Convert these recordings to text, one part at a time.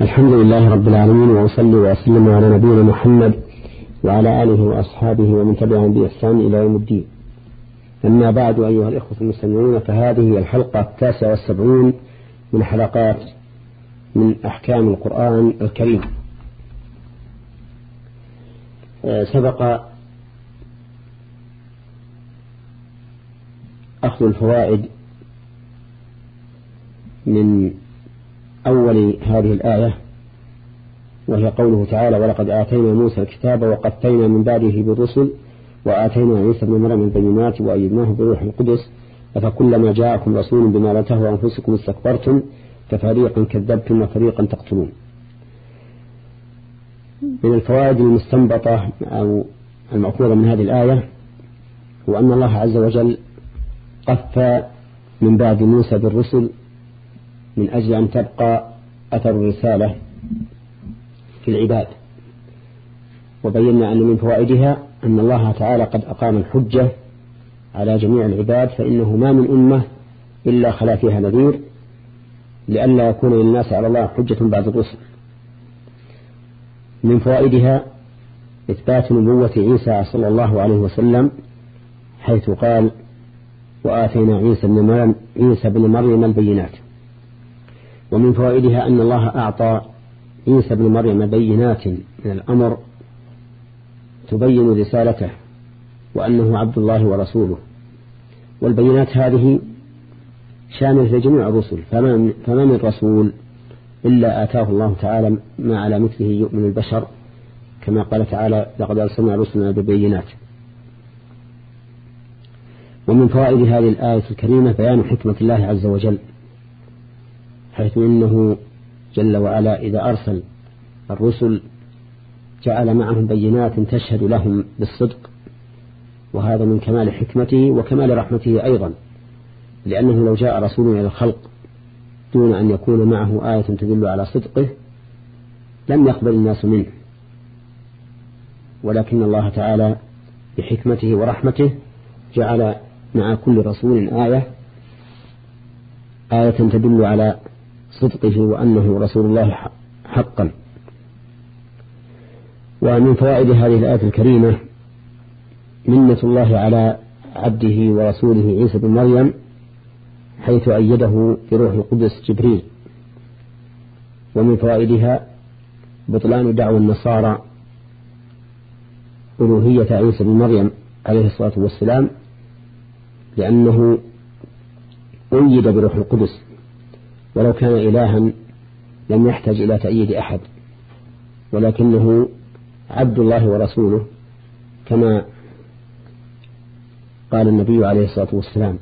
الحمد لله رب العالمين وأصلي وأسلم على نبينا محمد وعلى آله وأصحابه ومن تبعهم بإحسان إلى يوم الدين. أما بعد أيها الإخوة المستمعون فهذه الحلقة التاسعة والسبعون من حلقات من أحكام القرآن الكريم. آه، سبق أخذ الفوائد من أول هذه الآية وهي قوله تعالى ولقد آتينا موسى الكتاب وقفينا من بعده بالرسل وآتينا عيسى بن مريم البينات وأيدناه بروح القدس أفكلما جاءكم رسول بما لا تهوى أنفسكم استكبرتم ففريقا كذبتم وفريقا تقتلون. من الفوائد المستنبطة أو المأخوذة من هذه الآية هو أن الله عز وجل قفى من بعد موسى بالرسل من أجل أن تبقى أثر الرسالة في العباد. وبينا أن من فوائدها أن الله تعالى قد أقام الحجة على جميع العباد فإنه ما من أمة إلا خلا فيها نذير لئلا يكون للناس على الله حجة بعد الرسل. من فوائدها إثبات نبوة عيسى صلى الله عليه وسلم حيث قال وآتينا عيسى بن مريم, عيسى بن مريم البينات. ومن فوائدها أن الله أعطى عيسى بن مريم بينات من الأمر تبين رسالته وأنه عبد الله ورسوله. والبينات هذه شاملة لجميع الرسل فما, فما من رسول إلا آتاه الله تعالى ما على مثله يؤمن البشر كما قال تعالى لقد أرسلنا رسلنا ببينات ومن فوائد هذه الآية الكريمة بيان حكمة الله عز وجل. حيث إنه جل وعلا إذا أرسل الرسل جعل معهم بينات تشهد لهم بالصدق وهذا من كمال حكمته وكمال رحمته أيضا لأنه لو جاء رسول إلى الخلق دون أن يكون معه آية تدل على صدقه لم يقبل الناس منه. ولكن الله تعالى بحكمته ورحمته جعل مع كل رسول آية آية تدل على صدقه وأنه رسول الله حقا. ومن فوائد هذه الآية الكريمة منة الله على عبده ورسوله عيسى بن مريم حيث أيده بروح القدس جبريل. ومن فوائدها بطلان دعوى النصارى ألوهية عيسى بن مريم عليه الصلاة والسلام لأنه أيد بروح القدس. ولو كان إلها لم يحتاج إلى تأييد أحد ولكنه عبد الله ورسوله كما قال النبي عليه الصلاة والسلام.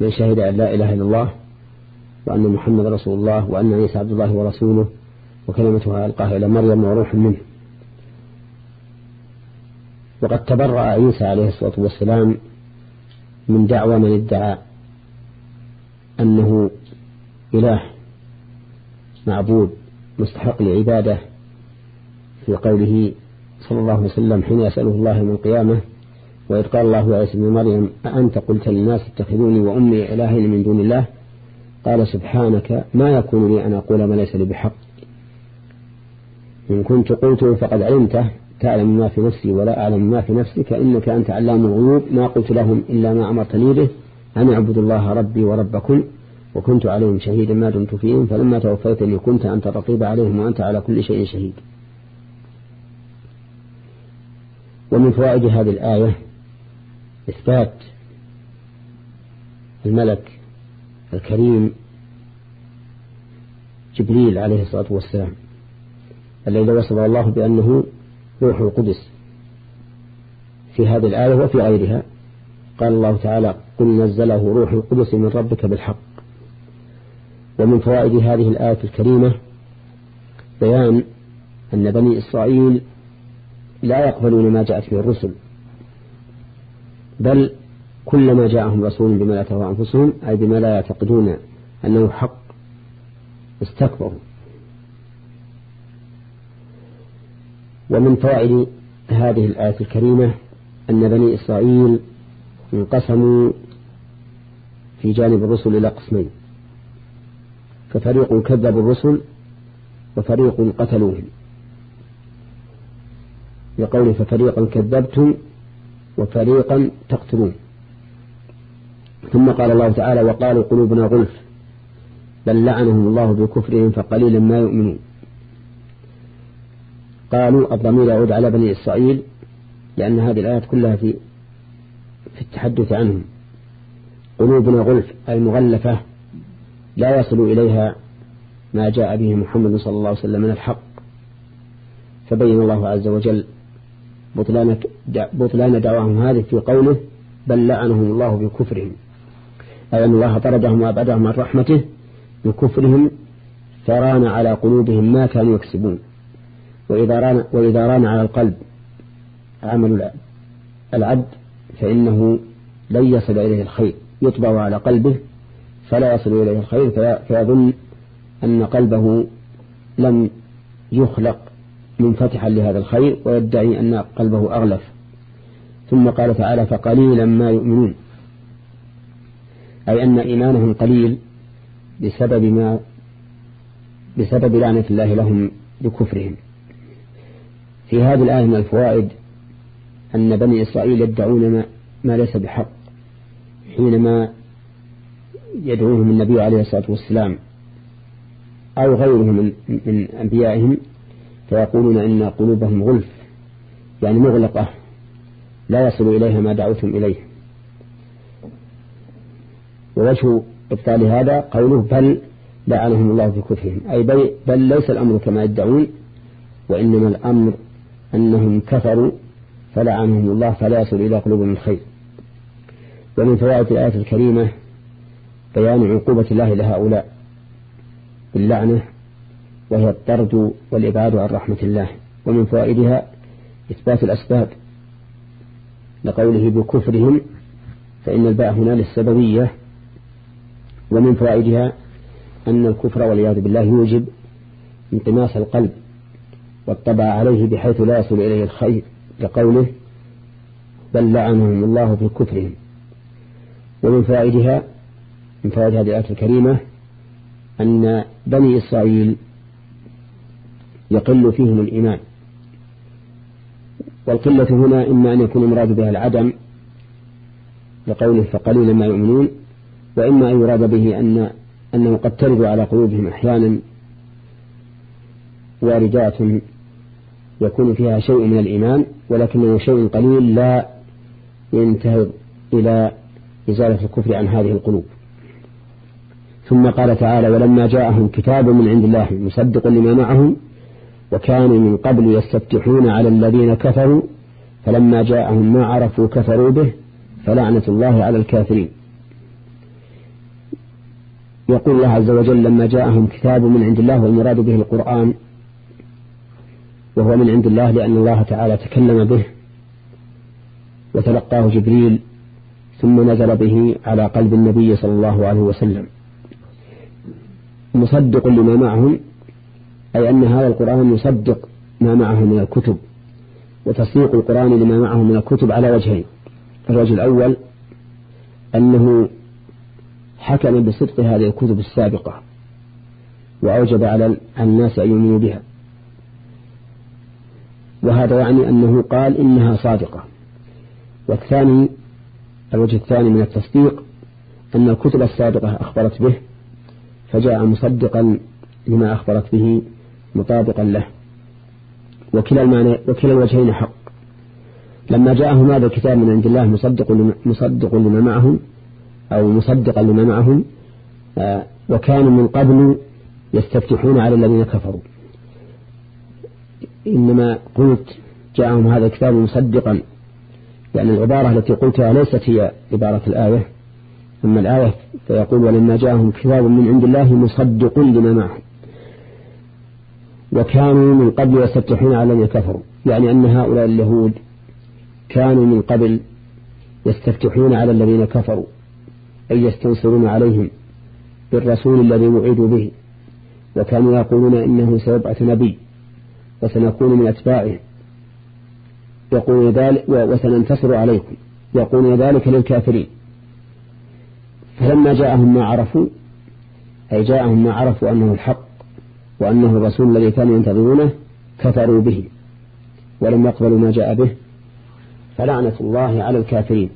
من شهد أن لا إله إلا الله وأن محمد رسول الله وأن عيسى عبد الله ورسوله وكلمتها ألقاها إلى مريم وروح منه. وقد تبرأ عيسى عليه الصلاة والسلام من دعوى من ادعى أنه إله معبود مستحق لعبادة في قوله صلى الله عليه وسلم حين يسأله الله يوم القيامة وإذ قال الله عيسى ابن مريم أأنت قلت للناس اتخذوني وأمي إلهين من دون الله؟ قال سبحانك ما يكون لي أن أقول ما ليس لي بحق. إن كنت قلته فقد علمته تعلم ما في نفسي ولا أعلم ما في نفسك إنك أنت علام الغيوب. ما قلت لهم إلا ما أمرتني به. أن اعبدوا الله ربي وربكم وكنت عليهم شهيدا ما دمت فيهم. فلما توفيتني كنت أنت الرقيب عليهم وأنت على كل شيء شهيد. ومن فوائد هذه الآية إثبات الملك الكريم جبريل عليه الصلاة والسلام الذي وصف الله بأنه روح القدس في هذه الآية وفي غيرها. قال الله تعالى قل نزله روح القدس من ربك بالحق. ومن فوائد هذه الآية الكريمة بيان أن بني إسرائيل لا يقبلون ما جاءت به الرسل بل كلما جاءهم رسول بما لا تهوى أنفسهم أي بما لا يعتقدون أنه حق استكبروا. ومن فوائد هذه الآية الكريمة أن بني إسرائيل انقسموا في جانب الرسل إلى قسمين. ففريق كذبوا الرسل وفريق قتلوهم. لقول ففريقا كذبتم وفريقا تقتلون. ثم قال الله تعالى وقالوا قلوبنا غلف بل لعنهم الله بكفرهم فقليلا ما يؤمنون. قالوا الضمير يعود على بني إسرائيل لأن هذه الآيات كلها في في التحدث عنهم. قلوبنا غلف أي مغلفة لا يصل إليها ما جاء به محمد صلى الله عليه وسلم من الحق. فبين الله عز وجل بطلان, بطلان دعواهم هذه في قوله بل لعنهم الله بكفرهم. أي أن الله طردهم وأبعدهم عن رحمته بكفرهم فران على قلوبهم ما كانوا يكسبون. وإذا ران, وإذا ران على القلب عمل العبد فإنه لن يصل إليه الخير. يطبع على قلبه فلا يصل إليه الخير فيظن أن قلبه لم يخلق منفتحا لهذا الخير ويدعي أن قلبه أغلف. ثم قال تعالى فقليلا ما يؤمنون. أي أن إيمانهم قليل بسبب ما بسبب لعنة الله لهم بكفرهم في هذه الآية من الفوائد أن بني إسرائيل يدعون ما, ما ليس بحق حينما يدعوهم النبي عليه الصلاة والسلام أو غيرهم من, من أنبيائهم فيقولون إن قلوبهم غلف يعني مغلقة لا يصل إليها ما دعوتم إليه. ووجه إبطال هذا قوله بل لعنهم الله في كفرهم أي بل ليس الأمر كما يدعون وإنما الأمر أنهم كفروا فلعنهم الله فلا يصل إلى قلوبهم الخير. ومن فوائد الآية الكريمة بيان عقوبة الله لهؤلاء باللعنة وهي الطرد والإبعاد عن رحمة الله. ومن فوائدها إثبات الأسباب لقوله بكفرهم فإن الباء هنا للسببية. ومن فوائدها أن الكفر والعياذ بالله يوجب انطماس القلب والطبع عليه بحيث لا يصل إليه الخير لقوله بل لعنهم الله في كفرهم. ومن فوائدها من فوائد هذه الآية الكريمة أن بني إسرائيل يقل فيهم الإيمان. والقلة هنا إما أن يكون المراد بها العدم لقوله فقليلا ما يؤمنون وإما أن يراد به أن أنه قد ترد على قلوبهم أحيانا واردات يكون فيها شيء من الإيمان ولكنه شيء قليل لا ينتهي إلى إزالة الكفر عن هذه القلوب. ثم قال تعالى ولما جاءهم كتاب من عند الله مصدق لما معهم وكانوا من قبل يستفتحون على الذين كفروا فلما جاءهم ما عرفوا كفروا به فلعنة الله على الكافرين. يقول الله عز وجل لما جاءهم كتاب من عند الله والمراد به القرآن وهو من عند الله لأن الله تعالى تكلم به وتلقاه جبريل ثم نزل به على قلب النبي صلى الله عليه وسلم. مصدق لما معهم أي أن هذا القرآن يصدق ما معه من الكتب وتصديق القرآن لما معه من الكتب على وجهين. الوجه الأول أنه حكم بصدق هذه الكتب السابقة وأوجب على الناس أن يؤمنوا بها. وهذا يعني أنه قال إنها صادقة. والثاني الوجه الثاني من التصديق أن الكتب السابقة أخبرت به فجاء مصدقا لما أخبرت به مطابقا له. وكلا المعنى وكلا الوجهين حق. لما جاءهم هذا الكتاب من عند الله مصدق لما مصدق لما معهم أو مصدقا لما معهم آه، وكانوا من قبل يستفتحون على الذين كفروا. إنما قلت جاءهم هذا الكتاب مصدقا. يعني العبارة التي قلتها ليست هي عبارة الآية. أما الآية فيقول ولما جاءهم كتاب من عند الله مصدق لما معهم. وكانوا من قبل يستفتحون على الذين كفروا. يعني أن هؤلاء اليهود كانوا من قبل يستفتحون على الذين كفروا أي يستنصرون عليهم بالرسول الذي وعدوا به. وكانوا يقولون إنه سيبعث نبي. وسنكون من أتباعه. يقول ذلك وسننتصر عليكم. يقولون ذلك للكافرين. فلما جاءهم ما عرفوا أي جاءهم ما عرفوا أنه الحق وأنه الرسول الذي كانوا ينتظرونه كفروا به. ولم يقبلوا ما جاء به فلعنة الله على الكافرين.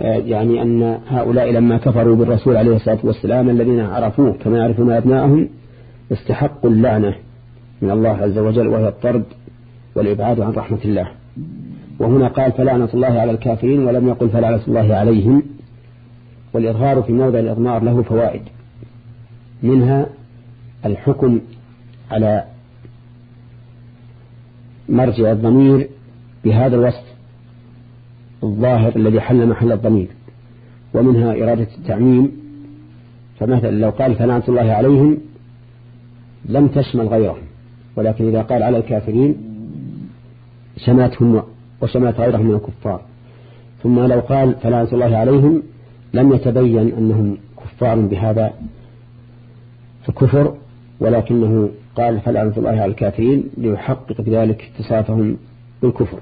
آه، يعني أن هؤلاء لما كفروا بالرسول عليه الصلاة والسلام الذين عرفوه كما يعرفون أبنائهم استحقوا اللعنة. من الله عز وجل وهي الطرد والإبعاد عن رحمة الله. وهنا قال فلعنة الله على الكافرين ولم يقل فلعنة الله عليهم. والإظهار في موضع الإضمار له فوائد. منها الحكم على مرجع الضمير بهذا الوصف الظاهر الذي حل محل الضمير. ومنها إرادة التعميم. فمثلا لو قال فلعنة الله عليهم لم تشمل غيرهم. ولكن إذا قال على الكافرين شماتهم وشمات غيرهم من الكفار. ثم لو قال فلعنة الله عليهم لم يتبين أنهم كفار بهذا الكفر ولكنه قال فلعنة الله على الكافرين ليحقق بذلك اتصافهم بالكفر.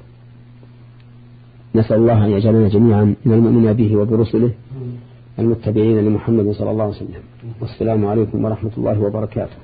نسأل الله أن يجعلنا جميعا من المؤمنين به وبرسله المتبعين لمحمد صلى الله عليه وسلم. والسلام عليكم ورحمة الله وبركاته.